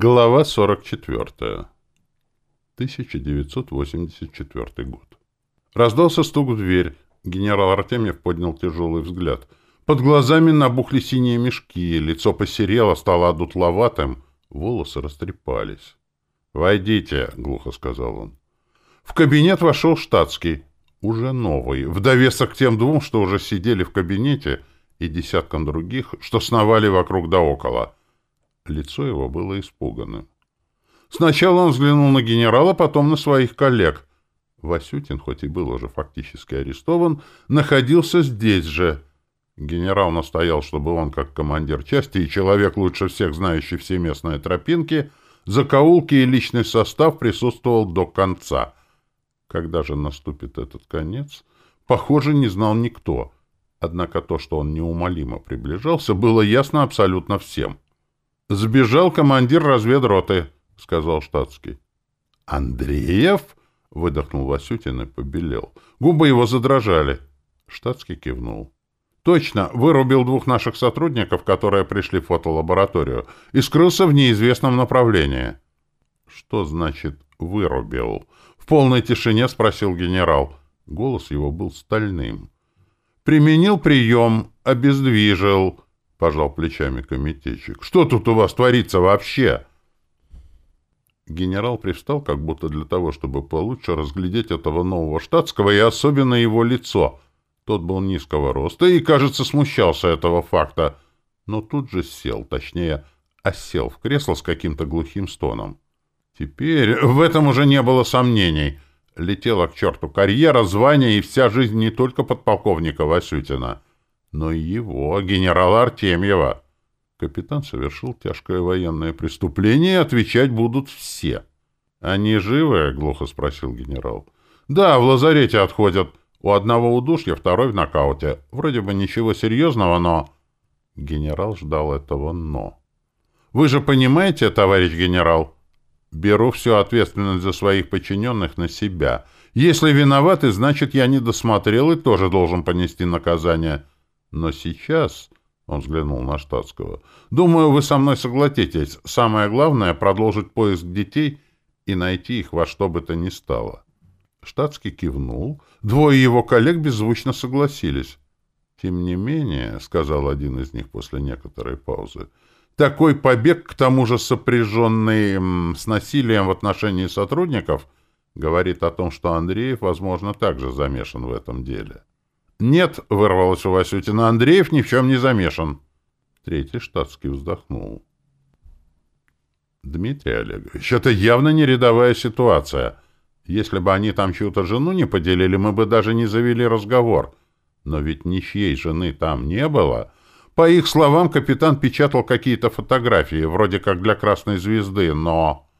Глава 44. 1984 год. Раздался стук в дверь. Генерал Артемьев поднял тяжелый взгляд. Под глазами набухли синие мешки, лицо посерело, стало одутловатым, волосы растрепались. «Войдите», — глухо сказал он. В кабинет вошел штатский, уже новый, в довесок к тем двум, что уже сидели в кабинете, и десяткам других, что сновали вокруг да около — Лицо его было испуганным. Сначала он взглянул на генерала, потом на своих коллег. Васютин, хоть и был уже фактически арестован, находился здесь же. Генерал настоял, чтобы он, как командир части и человек, лучше всех знающий все местные тропинки, закоулки и личный состав присутствовал до конца. Когда же наступит этот конец, похоже, не знал никто. Однако то, что он неумолимо приближался, было ясно абсолютно всем. «Сбежал командир разведроты», — сказал штатский. «Андреев?» — выдохнул Васютин и побелел. Губы его задрожали. Штатский кивнул. «Точно, вырубил двух наших сотрудников, которые пришли в фотолабораторию, и скрылся в неизвестном направлении». «Что значит «вырубил»?» В полной тишине спросил генерал. Голос его был стальным. «Применил прием, обездвижил». — пожал плечами комитетчик. — Что тут у вас творится вообще? Генерал привстал, как будто для того, чтобы получше разглядеть этого нового штатского и особенно его лицо. Тот был низкого роста и, кажется, смущался этого факта. Но тут же сел, точнее, осел в кресло с каким-то глухим стоном. Теперь в этом уже не было сомнений. Летела к черту карьера, звание и вся жизнь не только подполковника Васютина — но и его, генерала Артемьева. Капитан совершил тяжкое военное преступление, и отвечать будут все. «Они живы?» — глухо спросил генерал. «Да, в лазарете отходят. У одного удушья, второй в нокауте. Вроде бы ничего серьезного, но...» Генерал ждал этого «но». «Вы же понимаете, товарищ генерал?» «Беру всю ответственность за своих подчиненных на себя. Если виноваты, значит, я не досмотрел и тоже должен понести наказание». Но сейчас, — он взглянул на штатского, — думаю, вы со мной согласитесь. Самое главное — продолжить поиск детей и найти их во что бы то ни стало. Штатский кивнул. Двое его коллег беззвучно согласились. «Тем не менее», — сказал один из них после некоторой паузы, — «такой побег, к тому же сопряженный с насилием в отношении сотрудников, говорит о том, что Андреев, возможно, также замешан в этом деле». «Нет», — вырвалось у Васютина, — «Андреев ни в чем не замешан». Третий штатский вздохнул. «Дмитрий Олегович, это явно не рядовая ситуация. Если бы они там чью-то жену не поделили, мы бы даже не завели разговор. Но ведь ничьей жены там не было. По их словам, капитан печатал какие-то фотографии, вроде как для «Красной звезды», но...»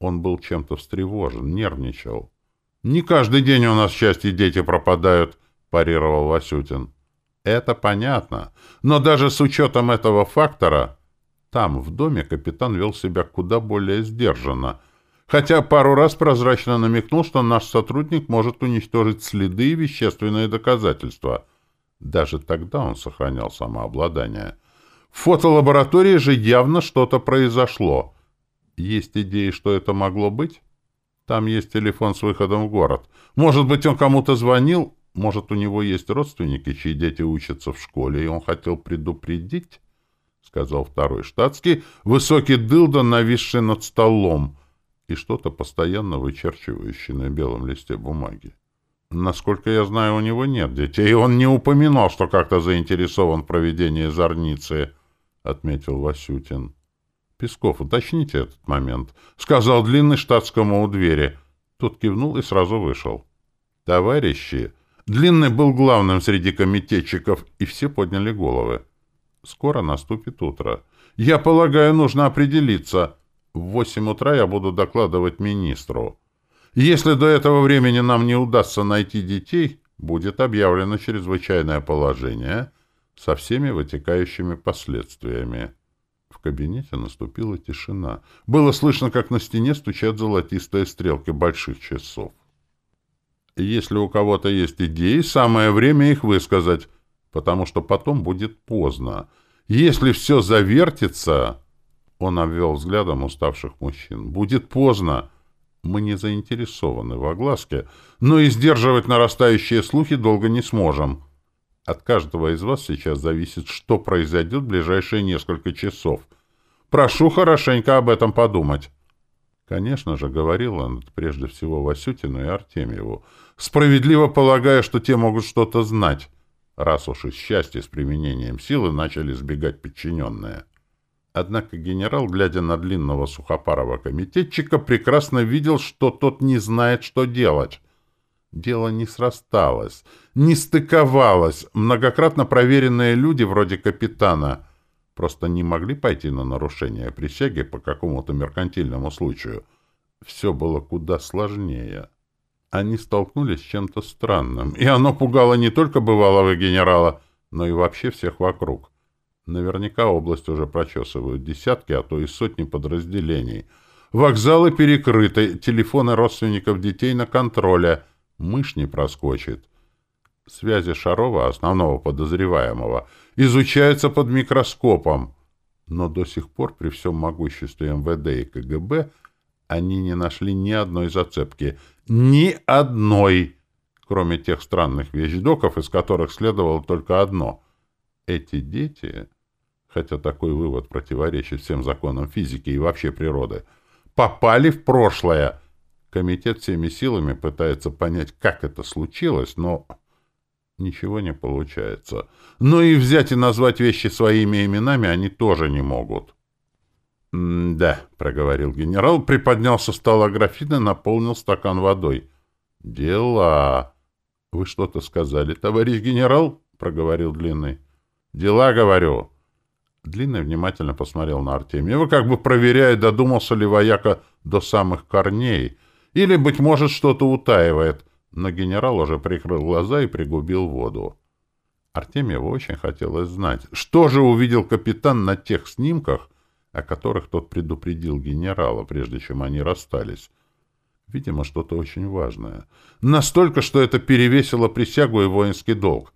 Он был чем-то встревожен, нервничал. «Не каждый день у нас счастье дети пропадают» парировал Васютин. Это понятно. Но даже с учетом этого фактора, там, в доме, капитан вел себя куда более сдержанно. Хотя пару раз прозрачно намекнул, что наш сотрудник может уничтожить следы и вещественные доказательства. Даже тогда он сохранял самообладание. В фотолаборатории же явно что-то произошло. Есть идеи, что это могло быть? Там есть телефон с выходом в город. Может быть, он кому-то звонил, может, у него есть родственники, чьи дети учатся в школе, и он хотел предупредить? — сказал второй штатский, высокий дылда, нависший над столом, и что-то постоянно вычерчивающее на белом листе бумаги. Насколько я знаю, у него нет детей, и он не упоминал, что как-то заинтересован в проведении зорницы, — отметил Васютин. — Песков, уточните этот момент, — сказал длинный штатскому у двери. Тот кивнул и сразу вышел. — Товарищи! — Длинный был главным среди комитетчиков, и все подняли головы. Скоро наступит утро. Я полагаю, нужно определиться. В восемь утра я буду докладывать министру. Если до этого времени нам не удастся найти детей, будет объявлено чрезвычайное положение со всеми вытекающими последствиями. В кабинете наступила тишина. Было слышно, как на стене стучат золотистые стрелки больших часов. Если у кого-то есть идеи, самое время их высказать, потому что потом будет поздно. Если все завертится... Он обвел взглядом уставших мужчин. «Будет поздно. Мы не заинтересованы в огласке, но и сдерживать нарастающие слухи долго не сможем. От каждого из вас сейчас зависит, что произойдет в ближайшие несколько часов. Прошу хорошенько об этом подумать». Конечно же, говорил он прежде всего Васютину и Артемьеву, справедливо полагая, что те могут что-то знать, раз уж из счастья с применением силы начали сбегать подчиненные. Однако генерал, глядя на длинного сухопарого комитетчика, прекрасно видел, что тот не знает, что делать. Дело не срасталось, не стыковалось. Многократно проверенные люди, вроде капитана, просто не могли пойти на нарушение присяги по какому-то меркантильному случаю. Все было куда сложнее. Они столкнулись с чем-то странным, и оно пугало не только бывалого генерала, но и вообще всех вокруг. Наверняка область уже прочесывают десятки, а то и сотни подразделений. Вокзалы перекрыты, телефоны родственников детей на контроле. Мышь не проскочит. Связи Шарова, основного подозреваемого, изучаются под микроскопом. Но до сих пор при всем могуществе МВД и КГБ они не нашли ни одной зацепки. Ни одной! Кроме тех странных вещдоков, из которых следовало только одно. Эти дети хотя такой вывод противоречит всем законам физики и вообще природы, попали в прошлое. Комитет всеми силами пытается понять, как это случилось, но ничего не получается. Но и взять и назвать вещи своими именами они тоже не могут. «Да», — проговорил генерал, приподнял со стола графин наполнил стакан водой. «Дела...» «Вы что-то сказали, товарищ генерал?» — проговорил Длинный. «Дела, говорю». Длинный внимательно посмотрел на Артемьева, как бы проверяя, додумался ли вояка до самых корней, или, быть может, что-то утаивает, но генерал уже прикрыл глаза и пригубил воду. Артемьеву очень хотелось знать, что же увидел капитан на тех снимках, о которых тот предупредил генерала, прежде чем они расстались. Видимо, что-то очень важное. Настолько, что это перевесило присягу и воинский долг.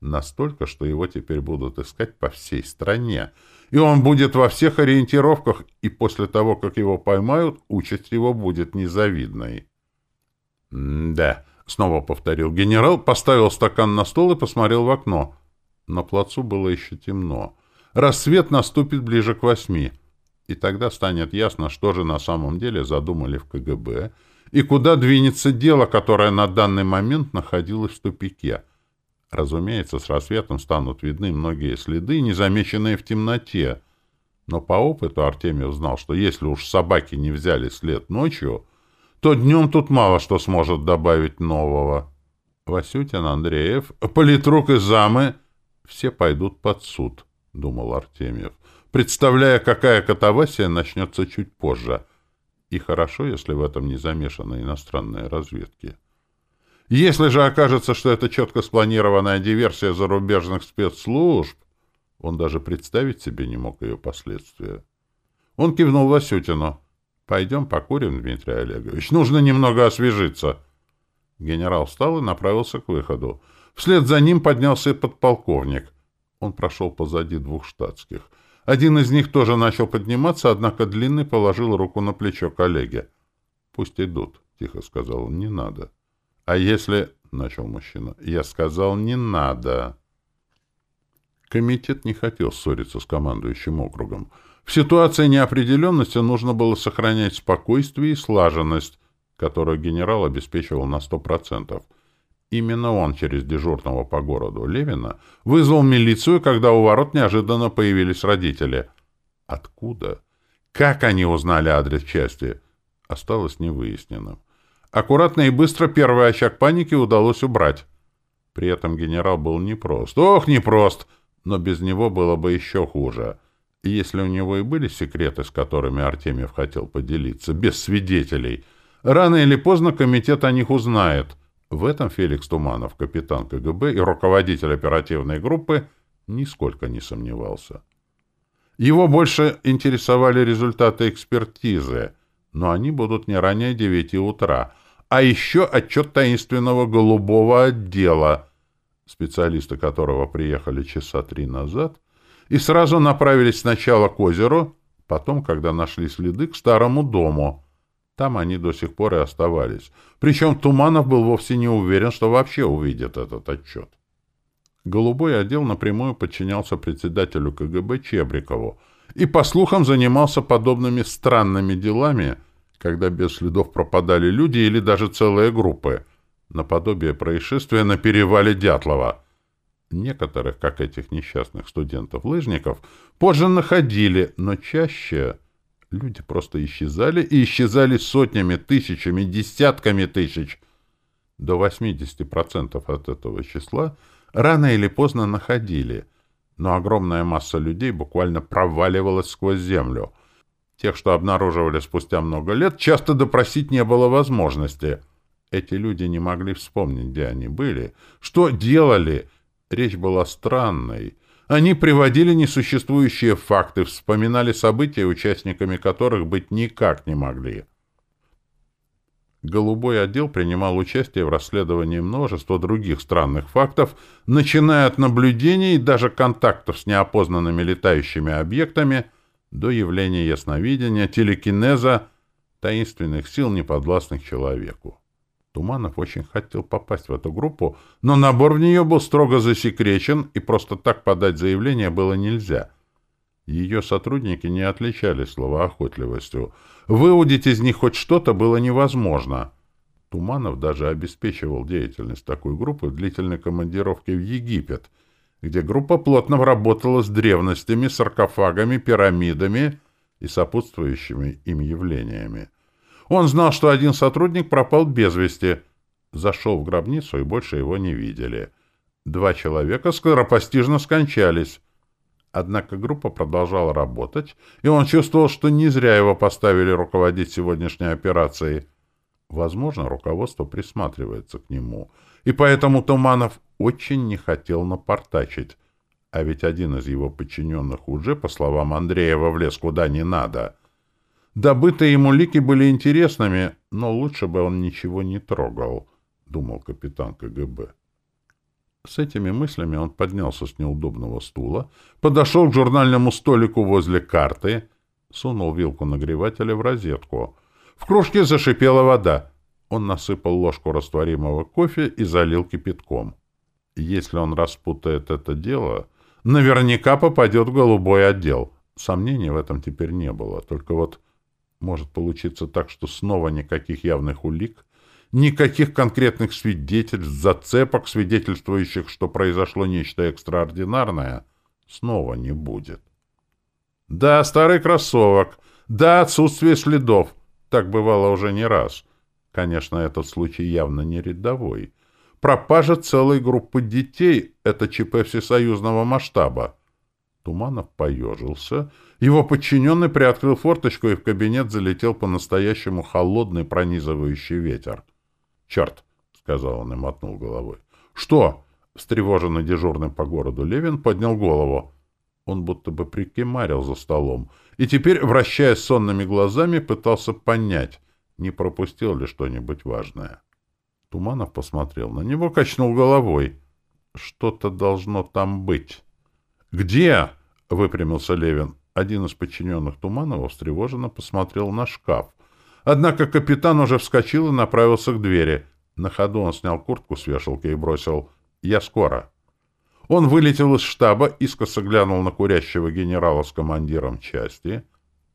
Настолько, что его теперь будут искать по всей стране. И он будет во всех ориентировках, и после того, как его поймают, участь его будет незавидной. «Да», — снова повторил генерал, поставил стакан на стол и посмотрел в окно. На плацу было еще темно. Рассвет наступит ближе к восьми. И тогда станет ясно, что же на самом деле задумали в КГБ и куда двинется дело, которое на данный момент находилось в тупике — Разумеется, с рассветом станут видны многие следы, незамеченные в темноте. Но по опыту Артемьев знал, что если уж собаки не взяли след ночью, то днем тут мало что сможет добавить нового. Васютин, Андреев, политрук и замы — все пойдут под суд, — думал Артемьев, представляя, какая катавасия начнется чуть позже. И хорошо, если в этом не замешаны иностранные разведки. Если же окажется, что это четко спланированная диверсия зарубежных спецслужб, он даже представить себе не мог ее последствия. Он кивнул Васютину. «Пойдем покурим, Дмитрий Олегович. Нужно немного освежиться». Генерал встал и направился к выходу. Вслед за ним поднялся подполковник. Он прошел позади двух штатских. Один из них тоже начал подниматься, однако Длинный положил руку на плечо коллеги. «Пусть идут», — тихо сказал он, — «не надо». «А если...» — начал мужчина. «Я сказал, не надо». Комитет не хотел ссориться с командующим округом. В ситуации неопределенности нужно было сохранять спокойствие и слаженность, которую генерал обеспечивал на сто процентов. Именно он через дежурного по городу Левина вызвал милицию, когда у ворот неожиданно появились родители. Откуда? Как они узнали адрес части? Осталось невыясненным. Аккуратно и быстро первый очаг паники удалось убрать. При этом генерал был непрост. Ох, непрост! Но без него было бы еще хуже. И если у него и были секреты, с которыми Артемьев хотел поделиться, без свидетелей, рано или поздно комитет о них узнает. В этом Феликс Туманов, капитан КГБ и руководитель оперативной группы, нисколько не сомневался. Его больше интересовали результаты экспертизы, но они будут не ранее девяти утра — а еще отчет таинственного голубого отдела, специалисты которого приехали часа три назад, и сразу направились сначала к озеру, Потом, когда нашли следы, к старому дому. Там они до сих пор и оставались. Причем Туманов был вовсе не уверен, что вообще увидит этот отчет. Голубой отдел напрямую подчинялся председателю КГБ Чебрикову и, по слухам, занимался подобными странными делами, когда без следов пропадали люди или даже целые группы, наподобие происшествия на перевале Дятлова. Некоторых, как этих несчастных студентов-лыжников, позже находили, но чаще люди просто исчезали и исчезали сотнями, тысячами, десятками тысяч. До 80% от этого числа – рано или поздно находили, но огромная масса людей буквально проваливалась сквозь землю. Тех, что обнаруживали спустя много лет, часто допросить не было возможности. Эти люди не могли вспомнить, где они были, что делали. Речь была странной. Они приводили несуществующие факты, вспоминали события, участниками которых быть никак не могли. Голубой отдел принимал участие в расследовании множества других странных фактов, начиная от наблюдений и даже контактов с неопознанными летающими объектами до явления ясновидения, телекинеза, таинственных сил, неподвластных человеку. Туманов очень хотел попасть в эту группу, но набор в нее был строго засекречен, и просто так подать заявление было нельзя. Ее сотрудники не отличались словоохотливостью — Выудить из них хоть что-то было невозможно. Туманов даже обеспечивал деятельность такой группы в длительной командировке в Египет, где группа плотно работала с древностями, саркофагами, пирамидами и сопутствующими им явлениями. Он знал, что один сотрудник пропал без вести, зашел в гробницу и больше его не видели. Два человека скоропостижно скончались. Однако группа продолжала работать, и он чувствовал, что не зря его поставили руководить сегодняшней операцией. Возможно, руководство присматривается к нему, и поэтому Туманов очень не хотел напортачить. А ведь один из его подчиненных уже, по словам Андреева, влез куда не надо. Добытые ему лики были интересными, но лучше бы он ничего не трогал, — думал капитан КГБ. С этими мыслями он поднялся с неудобного стула, подошел к журнальному столику возле карты, сунул вилку нагревателя в розетку. В кружке зашипела вода. Он насыпал ложку растворимого кофе и залил кипятком. Если он распутает это дело, наверняка попадет в голубой отдел. Сомнений в этом теперь не было. Только вот может получиться так, что снова никаких явных улик никаких конкретных свидетельств, зацепок, свидетельствующих, что произошло нечто экстраординарное, снова не будет. Да, старый кроссовок, да, отсутствие следов. Так бывало уже не раз. Конечно, этот случай явно не рядовой. Пропажа целой группы детей — это ЧП всесоюзного масштаба. Туманов поежился. Его подчиненный приоткрыл форточку, и в кабинет залетел по-настоящему холодный пронизывающий ветер. «Черт!» — сказал он и мотнул головой. «Что?» — встревоженный дежурным по городу Левин поднял голову. Он будто бы прикимарил за столом и теперь, вращаясь сонными глазами, пытался понять, не пропустил ли что-нибудь важное. Туманов посмотрел на него, качнул головой. «Что-то должно там быть». «Где?» — выпрямился Левин. Один из подчиненных Туманова встревоженно посмотрел на шкаф, Однако капитан уже вскочил и направился к двери. На ходу он снял куртку с вешалки и бросил «Я скоро». Он вылетел из штаба, искоса глянул на курящего генерала с командиром части,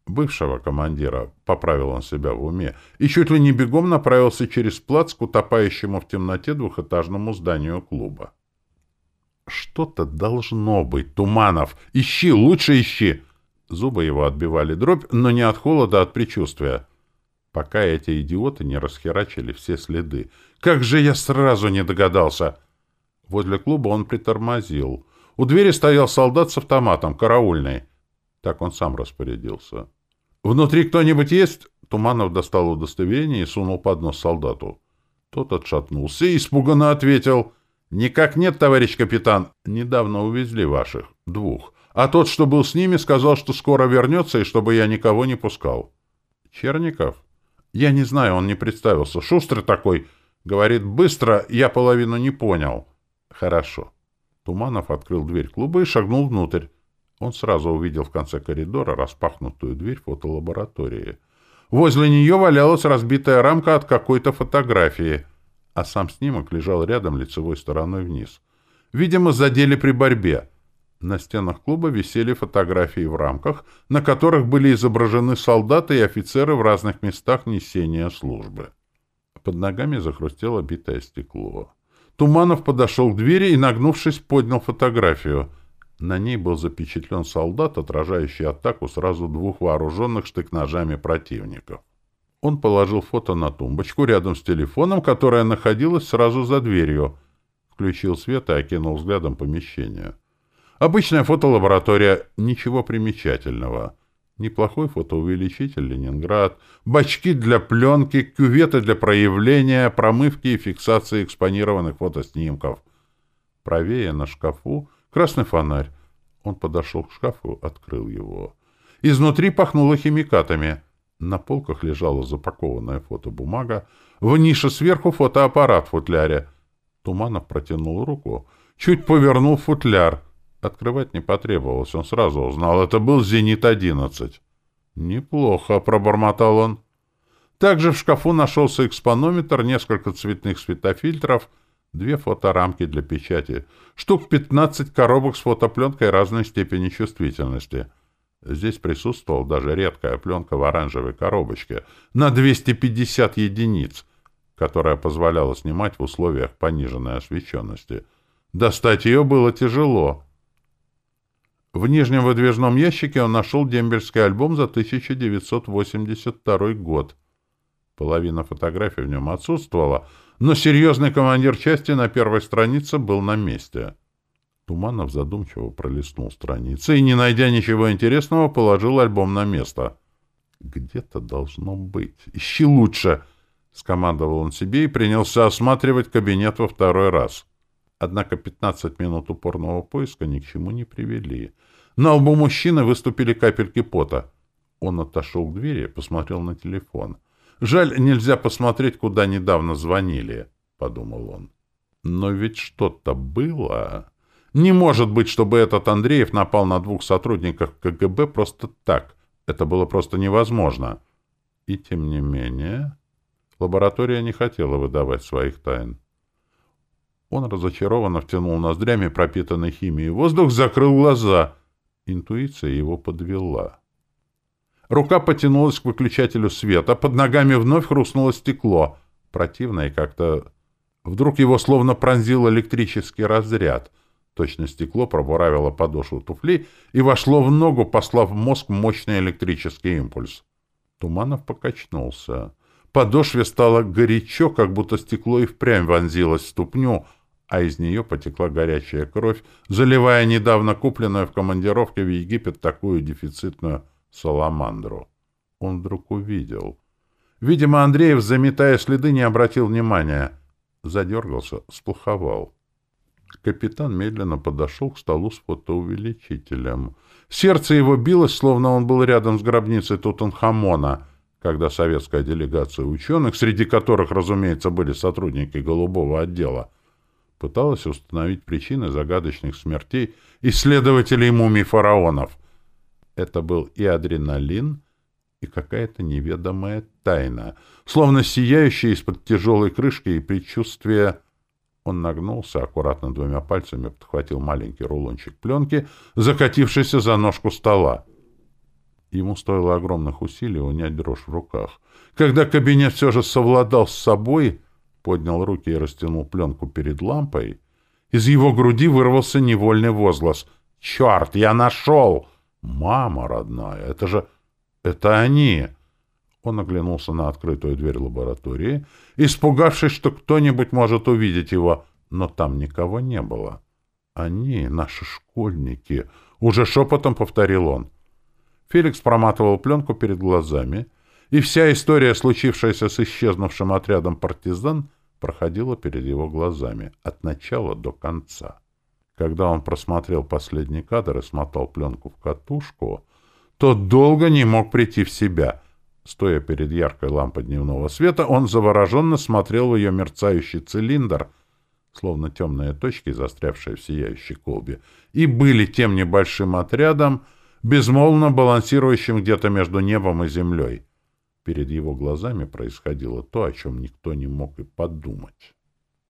бывшего командира, поправил он себя в уме, и чуть ли не бегом направился через плац к утопающему в темноте двухэтажному зданию клуба. «Что-то должно быть, Туманов! Ищи, лучше ищи!» Зубы его отбивали дробь, но не от холода, а от предчувствия пока эти идиоты не расхерачили все следы. Как же я сразу не догадался! Возле клуба он притормозил. У двери стоял солдат с автоматом, караульный. Так он сам распорядился. «Внутри кто-нибудь есть?» Туманов достал удостоверение и сунул под нос солдату. Тот отшатнулся и испуганно ответил. «Никак нет, товарищ капитан. Недавно увезли ваших. Двух. А тот, что был с ними, сказал, что скоро вернется и чтобы я никого не пускал». «Черников?» Я не знаю, он не представился. Шустрый такой. Говорит быстро, я половину не понял. Хорошо. Туманов открыл дверь клуба и шагнул внутрь. Он сразу увидел в конце коридора распахнутую дверь фотолаборатории. Возле нее валялась разбитая рамка от какой-то фотографии, а сам снимок лежал рядом лицевой стороной вниз. Видимо, задели при борьбе. На стенах клуба висели фотографии в рамках, на которых были изображены солдаты и офицеры в разных местах несения службы. Под ногами захрустело битое стекло. Туманов подошел к двери и, нагнувшись, поднял фотографию — на ней был запечатлен солдат, отражающий атаку сразу двух вооруженных штык-ножами противников. Он положил фото на тумбочку рядом с телефоном, которая находилась сразу за дверью. Включил свет и окинул взглядом помещение. Обычная фотолаборатория, ничего примечательного. Неплохой фотоувеличитель «Ленинград», бачки для пленки, кюветы для проявления, промывки и фиксации экспонированных фотоснимков. Правее на шкафу — Красный фонарь. Он подошел к шкафу, открыл его. Изнутри пахнуло химикатами. На полках лежала запакованная фотобумага. В нише сверху фотоаппарат в футляре. Туманов протянул руку, чуть повернул футляр. Открывать не потребовалось, он сразу узнал. Это был «Зенит-11». «Неплохо», — пробормотал он. Также в шкафу нашелся экспонометр, несколько цветных светофильтров — две фоторамки для печати, штук 15 коробок с фотопленкой разной степени чувствительности. Здесь присутствовала даже редкая пленка в оранжевой коробочке на 250 единиц, которая позволяла снимать в условиях пониженной освещенности. Достать ее было тяжело. В нижнем выдвижном ящике он нашел дембельский альбом за 1982 год. Половина фотографий в нем отсутствовала — но серьезный командир части на первой странице был на месте. Туманов задумчиво пролистнул страницы и, не найдя ничего интересного, положил альбом на место. «Где-то должно быть. Ищи лучше!» — скомандовал он себе и принялся осматривать кабинет во второй раз. Однако 15 минут упорного поиска ни к чему не привели. На лбу мужчины выступили капельки пота. Он отошел к двери, посмотрел на телефон — Жаль, нельзя посмотреть, куда недавно звонили, — подумал он. Но ведь что-то было. Не может быть, чтобы этот Андреев напал на двух сотрудников КГБ просто так. Это было просто невозможно. И тем не менее, лаборатория не хотела выдавать своих тайн. Он разочарованно втянул ноздрями пропитанный химией воздух, закрыл глаза. Интуиция его подвела. Рука потянулась к выключателю света, под ногами вновь хрустнуло стекло. Противно и как-то... Вдруг его словно пронзил электрический разряд. Точно стекло пробуравило подошву туфли и вошло в ногу, послав в мозг мощный электрический импульс. Туманов покачнулся. Подошве стало горячо, как будто стекло и впрямь вонзилось в ступню, а из нее потекла горячая кровь, заливая недавно купленную в командировке в Египет такую дефицитную саламандру. Он вдруг увидел. Видимо, Андреев, заметая следы, не обратил внимания. Задергался, сплоховал. Капитан медленно подошел к столу с фотоувеличителем. Сердце его билось, словно он был рядом с гробницей Тутанхамона, когда советская делегация ученых, среди которых, разумеется, были сотрудники голубого отдела, пыталась установить причины загадочных смертей исследователей мумий фараонов. Это был и адреналин, и какая-то неведомая тайна, словно сияющая из-под тяжелой крышки и предчувствие... Он нагнулся, аккуратно двумя пальцами подхватил маленький рулончик пленки, закатившийся за ножку стола. Ему стоило огромных усилий унять дрожь в руках. Когда кабинет все же совладал с собой, поднял руки и растянул пленку перед лампой, из его груди вырвался невольный возглас. «Черт, я нашел!» «Мама родная, это же... это они!» Он оглянулся на открытую дверь лаборатории, испугавшись, что кто-нибудь может увидеть его, но там никого не было. «Они, наши школьники!» — уже шепотом повторил он. Феликс проматывал пленку перед глазами, и вся история, случившаяся с исчезнувшим отрядом партизан, проходила перед его глазами от начала до конца. Когда он просмотрел последний кадр и смотал пленку в катушку, то долго не мог прийти в себя. Стоя перед яркой лампой дневного света, он завороженно смотрел в ее мерцающий цилиндр, словно темные точки, застрявшие в сияющей колбе, и были тем небольшим отрядом, безмолвно балансирующим где-то между небом и землей. Перед его глазами происходило то, о чем никто не мог и подумать.